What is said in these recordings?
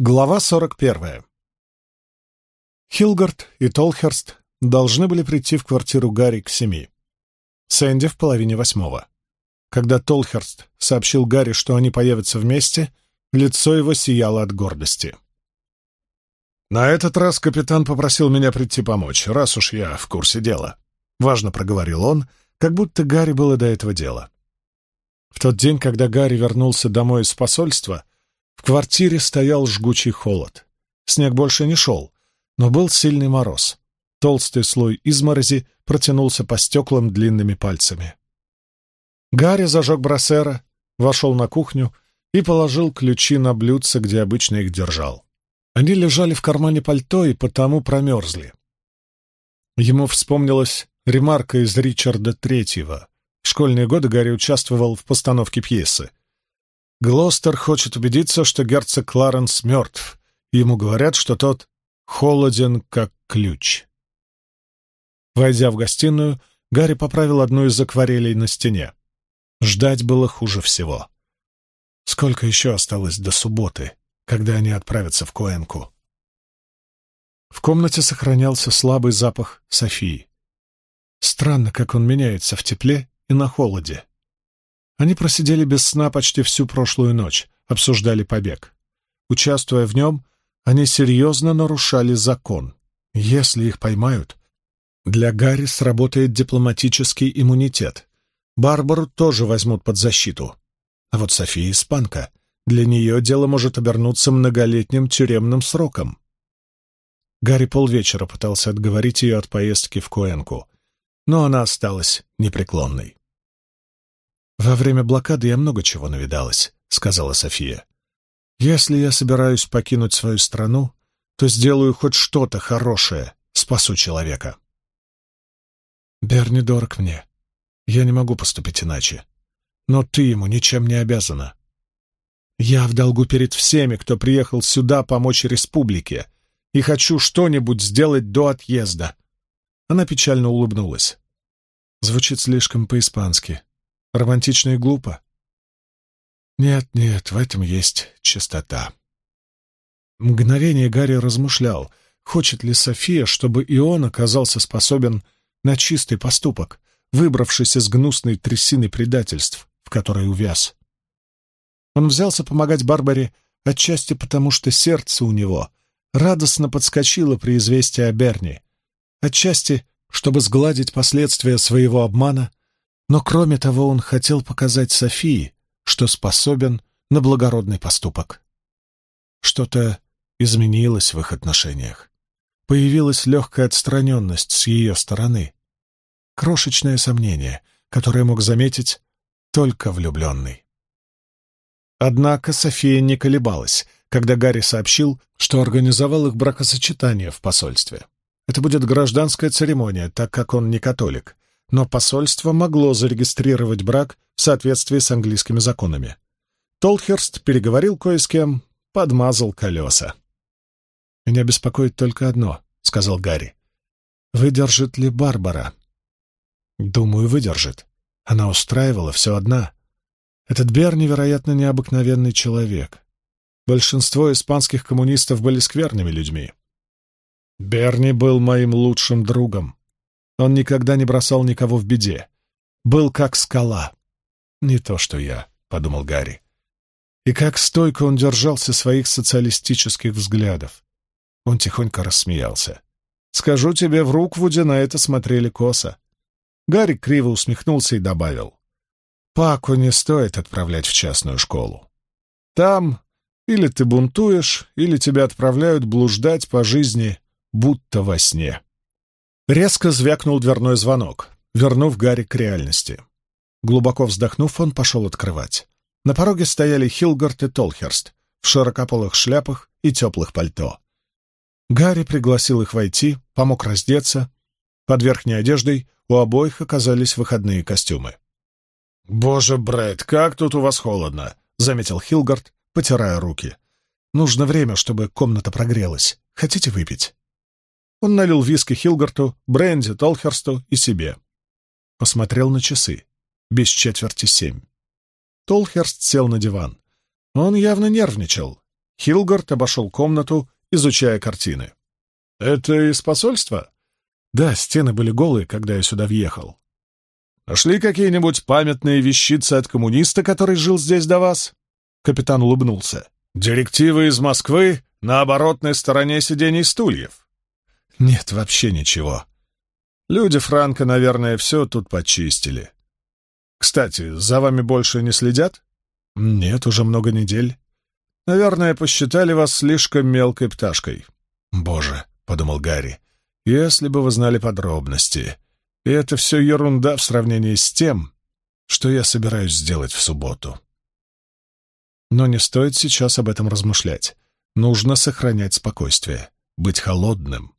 Глава 41. Хилгард и Толхерст должны были прийти в квартиру Гарри к семи. Сэнди в половине восьмого. Когда Толхерст сообщил Гарри, что они появятся вместе, лицо его сияло от гордости. «На этот раз капитан попросил меня прийти помочь, раз уж я в курсе дела», — важно проговорил он, как будто Гарри было до этого дела. В тот день, когда Гарри вернулся домой из посольства, в квартире стоял жгучий холод. Снег больше не шел, но был сильный мороз. Толстый слой изморози протянулся по стеклам длинными пальцами. Гарри зажег брасера, вошел на кухню и положил ключи на блюдце, где обычно их держал. Они лежали в кармане пальто и потому промерзли. Ему вспомнилась ремарка из Ричарда Третьего. В школьные годы Гарри участвовал в постановке пьесы. Глостер хочет убедиться, что герцог Кларенс мертв. Ему говорят, что тот холоден, как ключ. Войдя в гостиную, Гарри поправил одну из акварелей на стене. Ждать было хуже всего. Сколько еще осталось до субботы, когда они отправятся в Коэнку? В комнате сохранялся слабый запах Софии. Странно, как он меняется в тепле и на холоде. Они просидели без сна почти всю прошлую ночь, обсуждали побег. Участвуя в нем, они серьезно нарушали закон. Если их поймают, для Гарри сработает дипломатический иммунитет. Барбару тоже возьмут под защиту. А вот София испанка. Для нее дело может обернуться многолетним тюремным сроком. Гарри полвечера пытался отговорить ее от поездки в Куэнку, но она осталась непреклонной. «Во время блокады я много чего навидалась», — сказала София. «Если я собираюсь покинуть свою страну, то сделаю хоть что-то хорошее, спасу человека». «Берни дорог мне. Я не могу поступить иначе. Но ты ему ничем не обязана. Я в долгу перед всеми, кто приехал сюда помочь республике, и хочу что-нибудь сделать до отъезда». Она печально улыбнулась. Звучит слишком по-испански. Романтично и глупо? Нет, нет, в этом есть чистота. Мгновение Гарри размышлял, хочет ли София, чтобы и он оказался способен на чистый поступок, выбравшись из гнусной трясины предательств, в которой увяз. Он взялся помогать Барбаре отчасти потому, что сердце у него радостно подскочило при известии о Берни, отчасти, чтобы сгладить последствия своего обмана но кроме того он хотел показать Софии, что способен на благородный поступок. Что-то изменилось в их отношениях. Появилась легкая отстраненность с ее стороны. Крошечное сомнение, которое мог заметить только влюбленный. Однако София не колебалась, когда Гарри сообщил, что организовал их бракосочетание в посольстве. Это будет гражданская церемония, так как он не католик, но посольство могло зарегистрировать брак в соответствии с английскими законами. Толхерст переговорил кое с кем, подмазал колеса. «Меня беспокоит только одно», — сказал Гарри. «Выдержит ли Барбара?» «Думаю, выдержит. Она устраивала все одна. Этот Бер невероятно необыкновенный человек. Большинство испанских коммунистов были скверными людьми. Берни был моим лучшим другом. Он никогда не бросал никого в беде. Был как скала. «Не то, что я», — подумал Гарри. И как стойко он держался своих социалистических взглядов. Он тихонько рассмеялся. «Скажу тебе, в Руквуде на это смотрели косо». Гарри криво усмехнулся и добавил. «Паку не стоит отправлять в частную школу. Там или ты бунтуешь, или тебя отправляют блуждать по жизни, будто во сне». Резко звякнул дверной звонок, вернув Гарри к реальности. Глубоко вздохнув, он пошел открывать. На пороге стояли Хилгард и Толхерст в широкополых шляпах и теплых пальто. Гарри пригласил их войти, помог раздеться. Под верхней одеждой у обоих оказались выходные костюмы. «Боже, Брэд, как тут у вас холодно!» — заметил Хилгард, потирая руки. «Нужно время, чтобы комната прогрелась. Хотите выпить?» Он налил виски Хилгарту, бренди Толхерсту и себе. Посмотрел на часы. Без четверти семь. Толхерст сел на диван. Он явно нервничал. Хилгард обошел комнату, изучая картины. «Это из посольства?» «Да, стены были голые, когда я сюда въехал». «Нашли какие-нибудь памятные вещицы от коммуниста, который жил здесь до вас?» Капитан улыбнулся. «Директивы из Москвы на оборотной стороне сидений стульев». «Нет, вообще ничего. Люди Франка, наверное, все тут почистили. Кстати, за вами больше не следят?» «Нет, уже много недель. Наверное, посчитали вас слишком мелкой пташкой». «Боже», — подумал Гарри, — «если бы вы знали подробности. И это все ерунда в сравнении с тем, что я собираюсь сделать в субботу». Но не стоит сейчас об этом размышлять. Нужно сохранять спокойствие, быть холодным,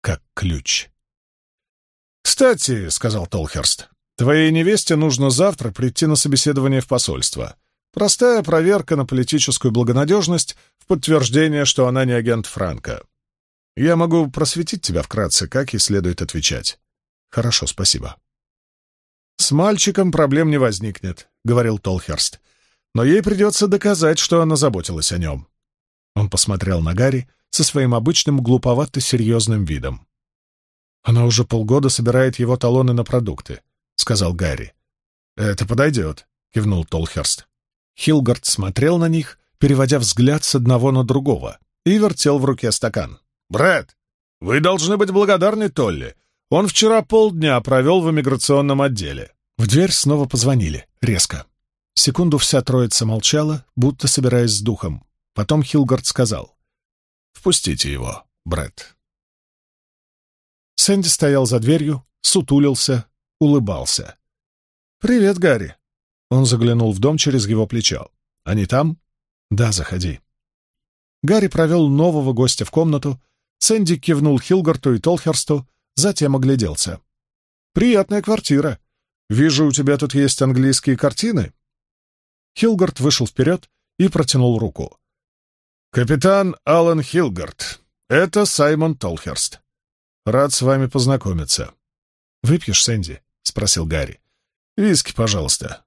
как ключ. «Кстати», — сказал Толхерст, — «твоей невесте нужно завтра прийти на собеседование в посольство. Простая проверка на политическую благонадежность в подтверждение, что она не агент Франка. Я могу просветить тебя вкратце, как и следует отвечать. Хорошо, спасибо. С мальчиком проблем не возникнет, говорил Толхерст. Но ей придется доказать, что она заботилась о нем. Он посмотрел на Гарри со своим обычным глуповато-серьезным видом. «Она уже полгода собирает его талоны на продукты», — сказал Гарри. «Это подойдет», — кивнул Толхерст. Хилгард смотрел на них, переводя взгляд с одного на другого, и вертел в руке стакан. «Брэд, вы должны быть благодарны Толли. Он вчера полдня провел в иммиграционном отделе». В дверь снова позвонили, резко. Секунду вся троица молчала, будто собираясь с духом. Потом Хилгард сказал. «Впустите его, Брэд». Сэнди стоял за дверью, сутулился, улыбался. «Привет, Гарри!» Он заглянул в дом через его плечо. «Они там?» «Да, заходи». Гарри провел нового гостя в комнату. Сэнди кивнул Хилгарту и Толхерсту, затем огляделся. «Приятная квартира. Вижу, у тебя тут есть английские картины». Хилгард вышел вперед и протянул руку. «Капитан Алан Хилгард. Это Саймон Толхерст. Рад с вами познакомиться». «Выпьешь, Сэнди?» — спросил Гарри. «Виски, пожалуйста».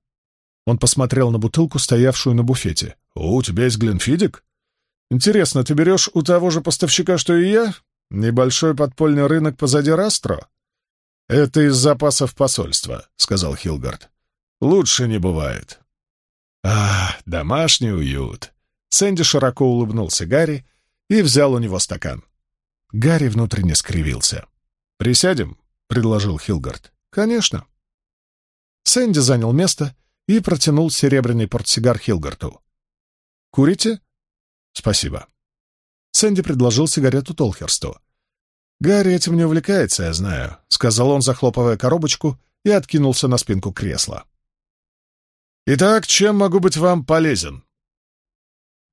Он посмотрел на бутылку, стоявшую на буфете. «О, у тебя есть Гленфидик? Интересно, ты берешь у того же поставщика, что и я? Небольшой подпольный рынок позади Растро?» «Это из запасов посольства», — сказал Хилгард. «Лучше не бывает». «А, домашний уют!» Сэнди широко улыбнулся Гарри и взял у него стакан. Гарри внутренне скривился. «Присядем?» — предложил Хилгард. «Конечно». Сэнди занял место и протянул серебряный портсигар Хилгарту. «Курите?» «Спасибо». Сэнди предложил сигарету Толхерсту. «Гарри этим не увлекается, я знаю», — сказал он, захлопывая коробочку, и откинулся на спинку кресла. «Итак, чем могу быть вам полезен?»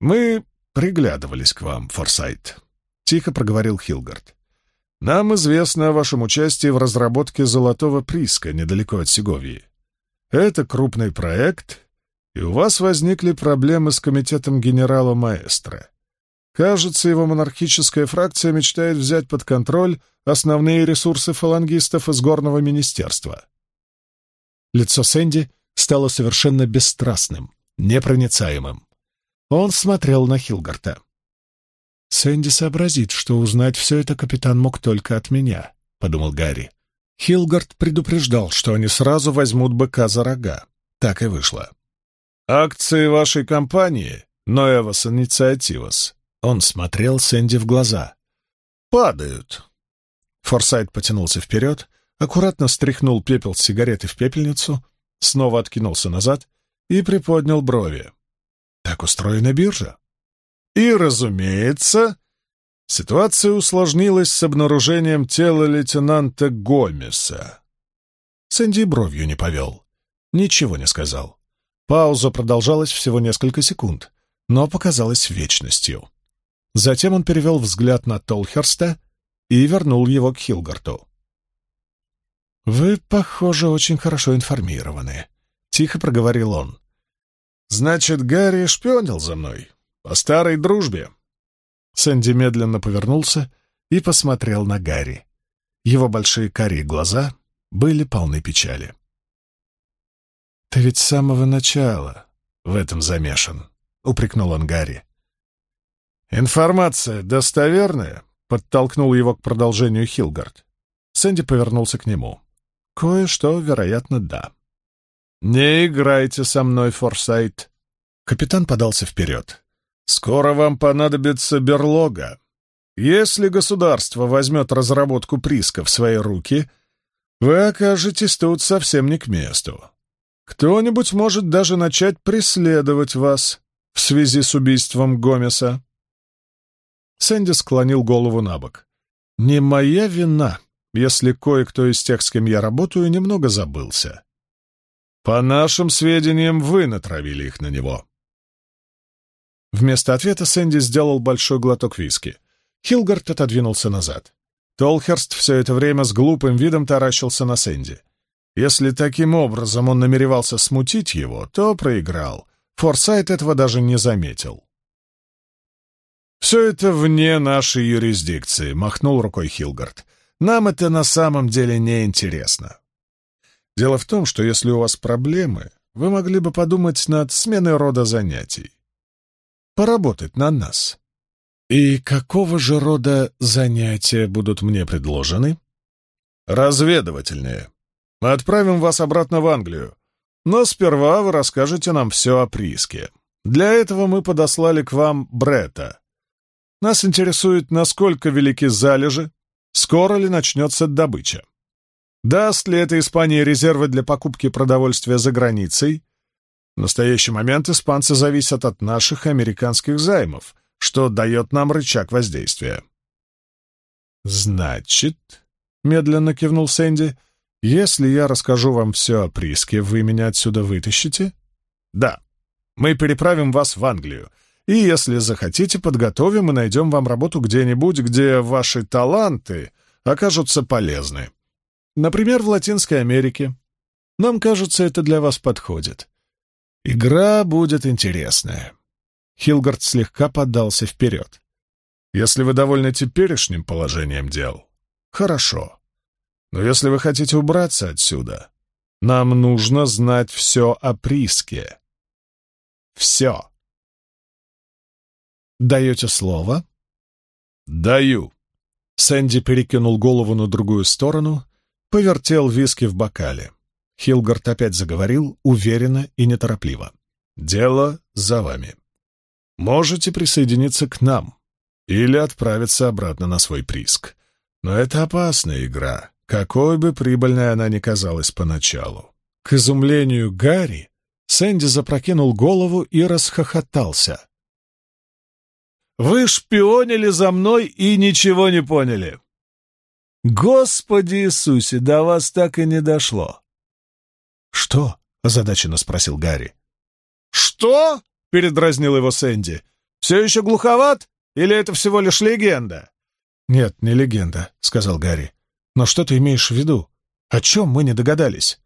«Мы приглядывались к вам, Форсайт», — тихо проговорил Хилгард. «Нам известно о вашем участии в разработке золотого приска недалеко от Сеговии. Это крупный проект, и у вас возникли проблемы с комитетом генерала Маэстро. Кажется, его монархическая фракция мечтает взять под контроль основные ресурсы фалангистов из Горного министерства». Лицо Сэнди стало совершенно бесстрастным, непроницаемым. Он смотрел на Хилгарта. «Сэнди сообразит, что узнать все это капитан мог только от меня», — подумал Гарри. Хилгард предупреждал, что они сразу возьмут быка за рога. Так и вышло. «Акции вашей компании, Ноэвас Инициативас», — он смотрел Сэнди в глаза. «Падают». Форсайт потянулся вперед, аккуратно стряхнул пепел с сигареты в пепельницу, снова откинулся назад и приподнял брови. Так устроена биржа. И, разумеется, ситуация усложнилась с обнаружением тела лейтенанта Гомеса. Сэнди бровью не повел. Ничего не сказал. Пауза продолжалась всего несколько секунд, но показалась вечностью. Затем он перевел взгляд на Толхерста и вернул его к Хилгарту. «Вы, похоже, очень хорошо информированы», — тихо проговорил он. «Значит, Гарри шпионил за мной. По старой дружбе». Сэнди медленно повернулся и посмотрел на Гарри. Его большие карие глаза были полны печали. «Ты ведь с самого начала в этом замешан», — упрекнул он Гарри. «Информация достоверная?» — подтолкнул его к продолжению Хилгард. Сэнди повернулся к нему. «Кое-что, вероятно, да». «Не играйте со мной, Форсайт!» Капитан подался вперед. «Скоро вам понадобится берлога. Если государство возьмет разработку Приска в свои руки, вы окажетесь тут совсем не к месту. Кто-нибудь может даже начать преследовать вас в связи с убийством Гомеса». Сэнди склонил голову на бок. «Не моя вина, если кое-кто из тех, с кем я работаю, немного забылся. По нашим сведениям, вы натравили их на него». Вместо ответа Сэнди сделал большой глоток виски. Хилгард отодвинулся назад. Толхерст все это время с глупым видом таращился на Сэнди. Если таким образом он намеревался смутить его, то проиграл. Форсайт этого даже не заметил. «Все это вне нашей юрисдикции», — махнул рукой Хилгард. «Нам это на самом деле не интересно. Дело в том, что если у вас проблемы, вы могли бы подумать над сменой рода занятий. Поработать на нас. И какого же рода занятия будут мне предложены? Разведывательные. Мы отправим вас обратно в Англию. Но сперва вы расскажете нам все о прииске. Для этого мы подослали к вам Брета. Нас интересует, насколько велики залежи, скоро ли начнется добыча. Даст ли это Испании резервы для покупки продовольствия за границей? В настоящий момент испанцы зависят от наших американских займов, что дает нам рычаг воздействия. «Значит», — медленно кивнул Сэнди, — «если я расскажу вам все о Приске, вы меня отсюда вытащите?» «Да. Мы переправим вас в Англию, и, если захотите, подготовим и найдем вам работу где-нибудь, где ваши таланты окажутся полезны. Например, в Латинской Америке. Нам кажется, это для вас подходит. Игра будет интересная. Хилгард слегка поддался вперед. Если вы довольны теперешним положением дел, хорошо. Но если вы хотите убраться отсюда, нам нужно знать все о Приске. Все. «Даете слово?» «Даю». Сэнди перекинул голову на другую сторону, повертел виски в бокале. Хилгард опять заговорил, уверенно и неторопливо. «Дело за вами. Можете присоединиться к нам или отправиться обратно на свой приск. Но это опасная игра, какой бы прибыльной она ни казалась поначалу». К изумлению Гарри Сэнди запрокинул голову и расхохотался. Вы шпионили за мной и ничего не поняли. Господи Иисусе, до вас так и не дошло. Что? озадаченно спросил Гарри. Что? передразнил его Сэнди. Все еще глуховат? Или это всего лишь легенда? Нет, не легенда, сказал Гарри. Но что ты имеешь в виду? О чем мы не догадались?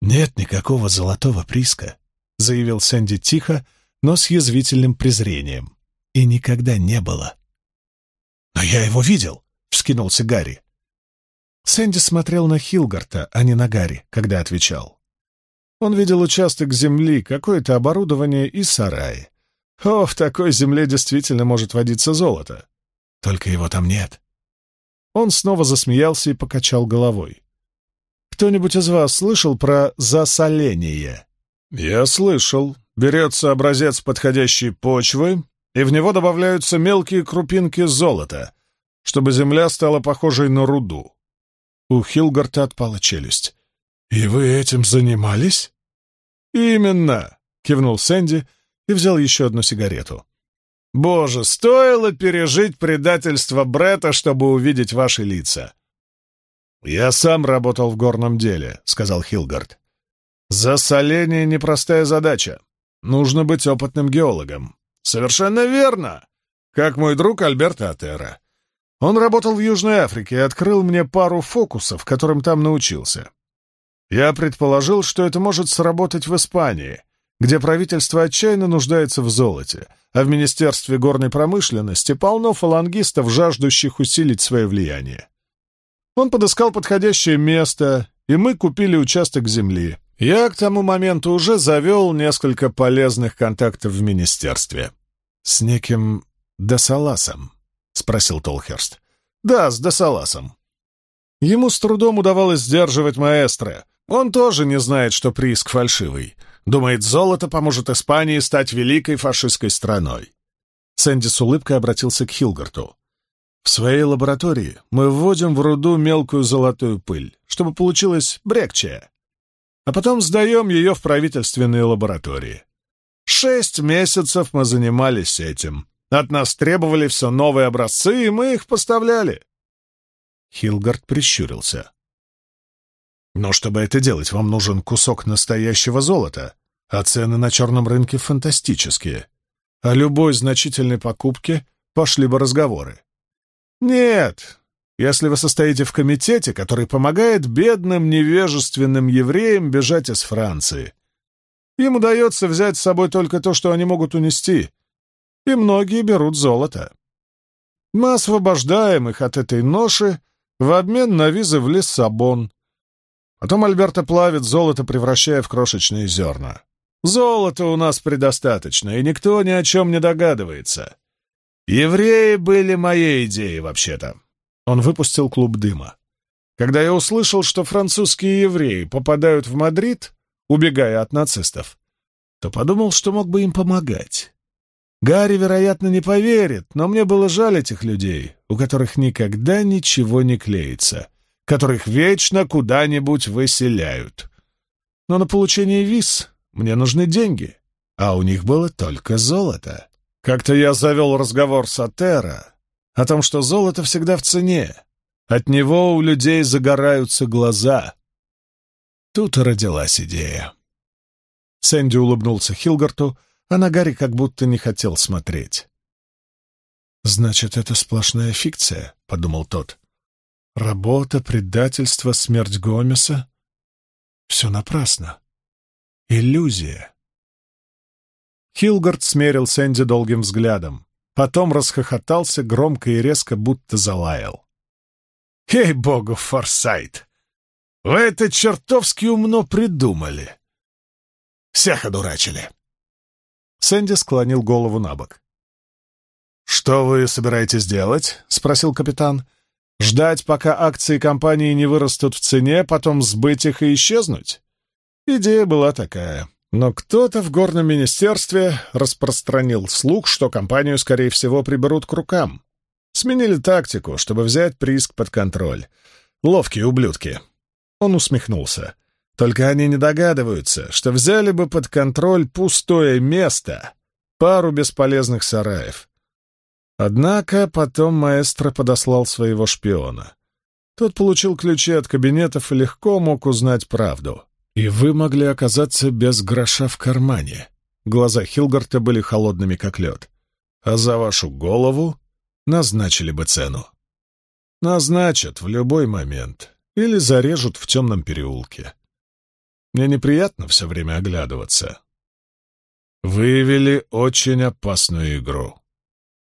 Нет никакого золотого приска, заявил Сэнди тихо, но с язвительным презрением и никогда не было. «Но я его видел!» — вскинулся Гарри. Сэнди смотрел на Хилгарта, а не на Гарри, когда отвечал. Он видел участок земли, какое-то оборудование и сарай. О, в такой земле действительно может водиться золото. Только его там нет. Он снова засмеялся и покачал головой. «Кто-нибудь из вас слышал про засоление?» «Я слышал. Берется образец подходящей почвы, и в него добавляются мелкие крупинки золота, чтобы земля стала похожей на руду. У Хилгарта отпала челюсть. «И вы этим занимались?» «Именно!» — кивнул Сэнди и взял еще одну сигарету. «Боже, стоило пережить предательство Брета, чтобы увидеть ваши лица!» «Я сам работал в горном деле», — сказал Хилгард. «Засоление — непростая задача. Нужно быть опытным геологом. «Совершенно верно! Как мой друг Альберто Атера. Он работал в Южной Африке и открыл мне пару фокусов, которым там научился. Я предположил, что это может сработать в Испании, где правительство отчаянно нуждается в золоте, а в Министерстве горной промышленности полно фалангистов, жаждущих усилить свое влияние. Он подыскал подходящее место, и мы купили участок земли. Я к тому моменту уже завел несколько полезных контактов в министерстве. С неким Десаласом?» — спросил Толхерст. «Да, с Десаласом». Ему с трудом удавалось сдерживать маэстро. Он тоже не знает, что прииск фальшивый. Думает, золото поможет Испании стать великой фашистской страной. Сэнди с улыбкой обратился к Хилгарту. В своей лаборатории мы вводим в руду мелкую золотую пыль, чтобы получилось брекче, а потом сдаем ее в правительственные лаборатории. Шесть месяцев мы занимались этим. От нас требовали все новые образцы, и мы их поставляли. Хилгард прищурился. Но чтобы это делать, вам нужен кусок настоящего золота, а цены на черном рынке фантастические. О любой значительной покупке пошли бы разговоры. Нет, если вы состоите в комитете, который помогает бедным невежественным евреям бежать из Франции. Им удается взять с собой только то, что они могут унести, и многие берут золото. Мы освобождаем их от этой ноши в обмен на визы в Лиссабон. Потом Альберта плавит золото, превращая в крошечные зерна. Золота у нас предостаточно, и никто ни о чем не догадывается. Евреи были моей идеей, вообще-то. Он выпустил клуб дыма. Когда я услышал, что французские евреи попадают в Мадрид, убегая от нацистов, то подумал, что мог бы им помогать. Гарри, вероятно, не поверит, но мне было жаль этих людей, у которых никогда ничего не клеится, которых вечно куда-нибудь выселяют. Но на получение виз мне нужны деньги, а у них было только золото. Как-то я завел разговор с Атера о том, что золото всегда в цене. От него у людей загораются глаза. Тут родилась идея. Сэнди улыбнулся Хилгарту, а на Гарри как будто не хотел смотреть. «Значит, это сплошная фикция», — подумал тот. «Работа, предательство, смерть Гомеса — все напрасно. Иллюзия». Хилгард смерил Сэнди долгим взглядом. Потом расхохотался громко и резко, будто залаял. «Ей-богу, Форсайт! Вы это чертовски умно придумали! Всех одурачили!» Сэнди склонил голову на бок. «Что вы собираетесь делать?» — спросил капитан. «Ждать, пока акции компании не вырастут в цене, потом сбыть их и исчезнуть?» Идея была такая. Но кто-то в горном министерстве распространил слух, что компанию, скорее всего, приберут к рукам. Сменили тактику, чтобы взять прииск под контроль. Ловкие ублюдки. Он усмехнулся. Только они не догадываются, что взяли бы под контроль пустое место, пару бесполезных сараев. Однако потом маэстро подослал своего шпиона. Тот получил ключи от кабинетов и легко мог узнать правду. «И вы могли оказаться без гроша в кармане». Глаза Хилгарта были холодными, как лед. «А за вашу голову назначили бы цену». «Назначат в любой момент. Или зарежут в темном переулке. Мне неприятно все время оглядываться». «Выявили очень опасную игру».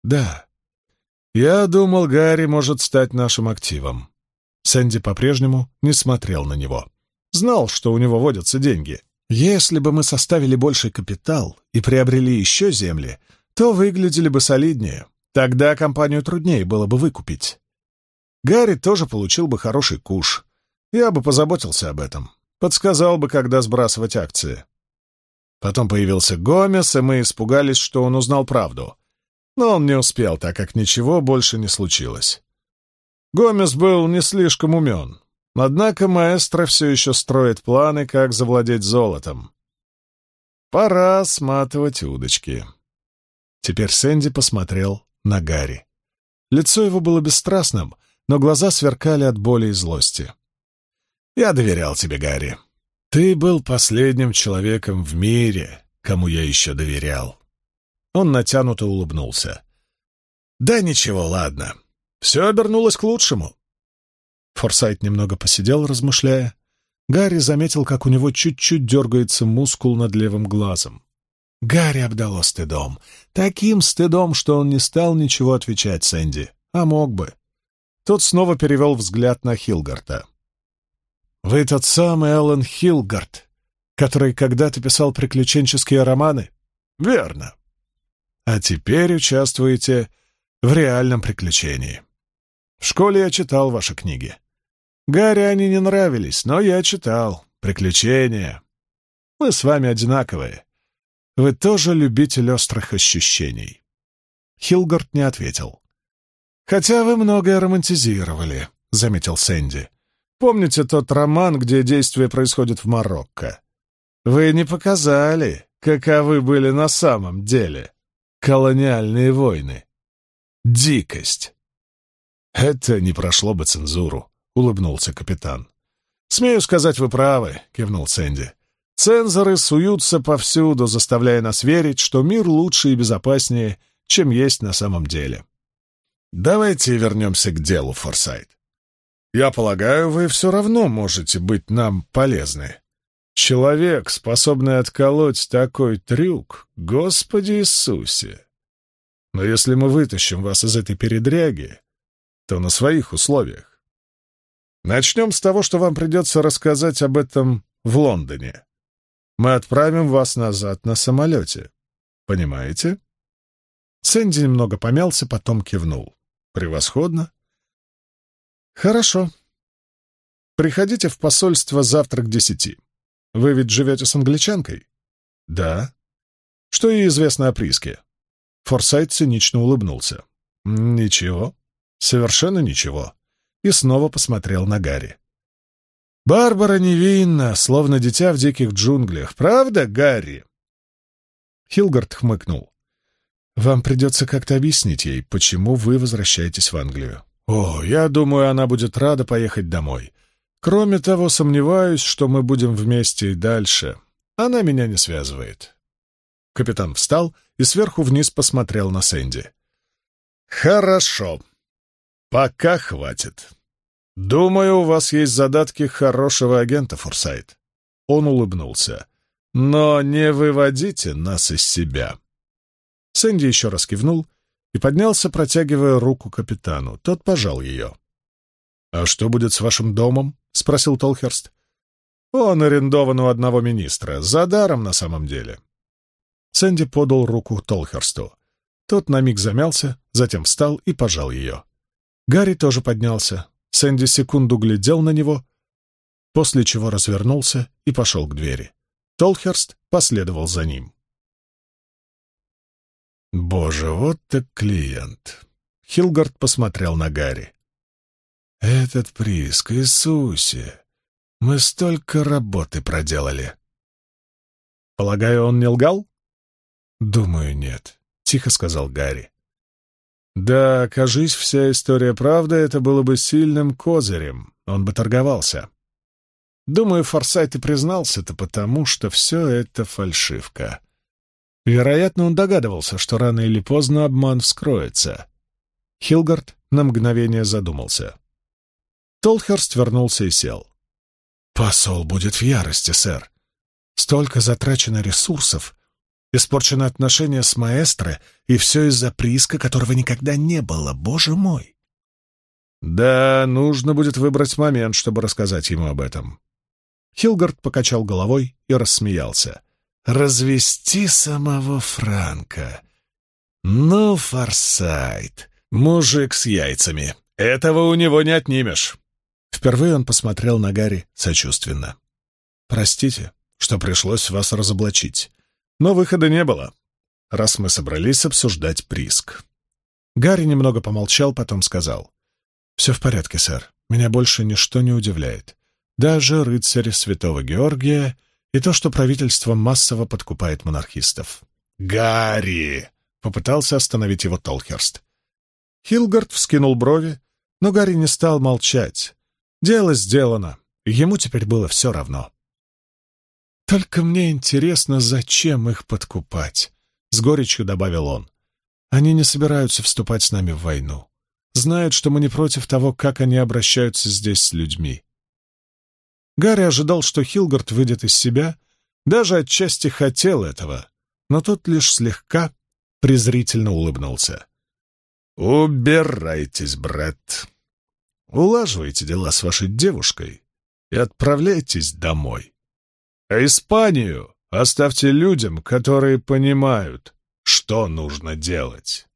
«Да. Я думал, Гарри может стать нашим активом». Сэнди по-прежнему не смотрел на него. Знал, что у него водятся деньги. Если бы мы составили больший капитал и приобрели еще земли, то выглядели бы солиднее. Тогда компанию труднее было бы выкупить. Гарри тоже получил бы хороший куш. Я бы позаботился об этом. Подсказал бы, когда сбрасывать акции. Потом появился Гомес, и мы испугались, что он узнал правду. Но он не успел, так как ничего больше не случилось. Гомес был не слишком умен. Однако маэстро все еще строит планы, как завладеть золотом. Пора сматывать удочки. Теперь Сэнди посмотрел на Гарри. Лицо его было бесстрастным, но глаза сверкали от боли и злости. «Я доверял тебе, Гарри. Ты был последним человеком в мире, кому я еще доверял». Он натянуто улыбнулся. «Да ничего, ладно. Все обернулось к лучшему. Форсайт немного посидел, размышляя. Гарри заметил, как у него чуть-чуть дергается мускул над левым глазом. Гарри обдало стыдом. Таким стыдом, что он не стал ничего отвечать Сэнди. А мог бы. Тот снова перевел взгляд на Хилгарта. «Вы тот самый Алан Хилгарт, который когда-то писал приключенческие романы?» «Верно. А теперь участвуете в реальном приключении. В школе я читал ваши книги. Гарри они не нравились, но я читал. Приключения. Мы с вами одинаковые. Вы тоже любитель острых ощущений. Хилгард не ответил. «Хотя вы многое романтизировали», — заметил Сэнди. «Помните тот роман, где действие происходит в Марокко? Вы не показали, каковы были на самом деле колониальные войны. Дикость». «Это не прошло бы цензуру», — улыбнулся капитан. «Смею сказать, вы правы», — кивнул Сэнди. «Цензоры суются повсюду, заставляя нас верить, что мир лучше и безопаснее, чем есть на самом деле. Давайте вернемся к делу, Форсайт. Я полагаю, вы все равно можете быть нам полезны. Человек, способный отколоть такой трюк, Господи Иисусе! Но если мы вытащим вас из этой передряги, то на своих условиях. Начнем с того, что вам придется рассказать об этом в Лондоне. Мы отправим вас назад на самолете. Понимаете? Сэнди немного помялся, потом кивнул. «Превосходно». «Хорошо. Приходите в посольство завтра к десяти. Вы ведь живете с англичанкой?» «Да». «Что ей известно о Приске?» Форсайт цинично улыбнулся. «Ничего. Совершенно ничего». И снова посмотрел на Гарри. «Барбара невинна, словно дитя в диких джунглях. Правда, Гарри?» Хилгард хмыкнул. Вам придется как-то объяснить ей, почему вы возвращаетесь в Англию. О, я думаю, она будет рада поехать домой. Кроме того, сомневаюсь, что мы будем вместе и дальше. Она меня не связывает. Капитан встал и сверху вниз посмотрел на Сэнди. «Хорошо. Пока хватит. Думаю, у вас есть задатки хорошего агента, Форсайт». Он улыбнулся. «Но не выводите нас из себя». Сэнди еще раз кивнул и поднялся, протягивая руку капитану. Тот пожал ее. «А что будет с вашим домом?» — спросил Толхерст. «Он арендован у одного министра, за даром на самом деле». Сэнди подал руку Толхерсту. Тот на миг замялся, затем встал и пожал ее. Гарри тоже поднялся. Сэнди секунду глядел на него, после чего развернулся и пошел к двери. Толхерст последовал за ним. Боже, вот так клиент. Хилгард посмотрел на Гарри. Этот прииск, Иисусе! Мы столько работы проделали. Полагаю, он не лгал? Думаю, нет, тихо сказал Гарри. Да, кажись, вся история правда, это было бы сильным козырем, он бы торговался. Думаю, Форсайт и признался-то потому, что все это фальшивка. Вероятно, он догадывался, что рано или поздно обман вскроется. Хилгард на мгновение задумался. Толхерст вернулся и сел. «Посол будет в ярости, сэр. Столько затрачено ресурсов, испорчено отношения с маэстро, и все из-за прииска, которого никогда не было, боже мой!» «Да, нужно будет выбрать момент, чтобы рассказать ему об этом». Хилгард покачал головой и рассмеялся развести самого Франка. Ну, Форсайт, мужик с яйцами, этого у него не отнимешь. Впервые он посмотрел на Гарри сочувственно. «Простите, что пришлось вас разоблачить, но выхода не было, раз мы собрались обсуждать приск». Гарри немного помолчал, потом сказал. «Все в порядке, сэр. Меня больше ничто не удивляет. Даже рыцарь святого Георгия и то, что правительство массово подкупает монархистов. «Гарри!» — попытался остановить его Толхерст. Хилгард вскинул брови, но Гарри не стал молчать. Дело сделано, ему теперь было все равно. «Только мне интересно, зачем их подкупать?» — с горечью добавил он. «Они не собираются вступать с нами в войну. Знают, что мы не против того, как они обращаются здесь с людьми. Гарри ожидал, что Хилгард выйдет из себя, даже отчасти хотел этого, но тот лишь слегка презрительно улыбнулся. «Убирайтесь, брат. Улаживайте дела с вашей девушкой и отправляйтесь домой. А Испанию оставьте людям, которые понимают, что нужно делать».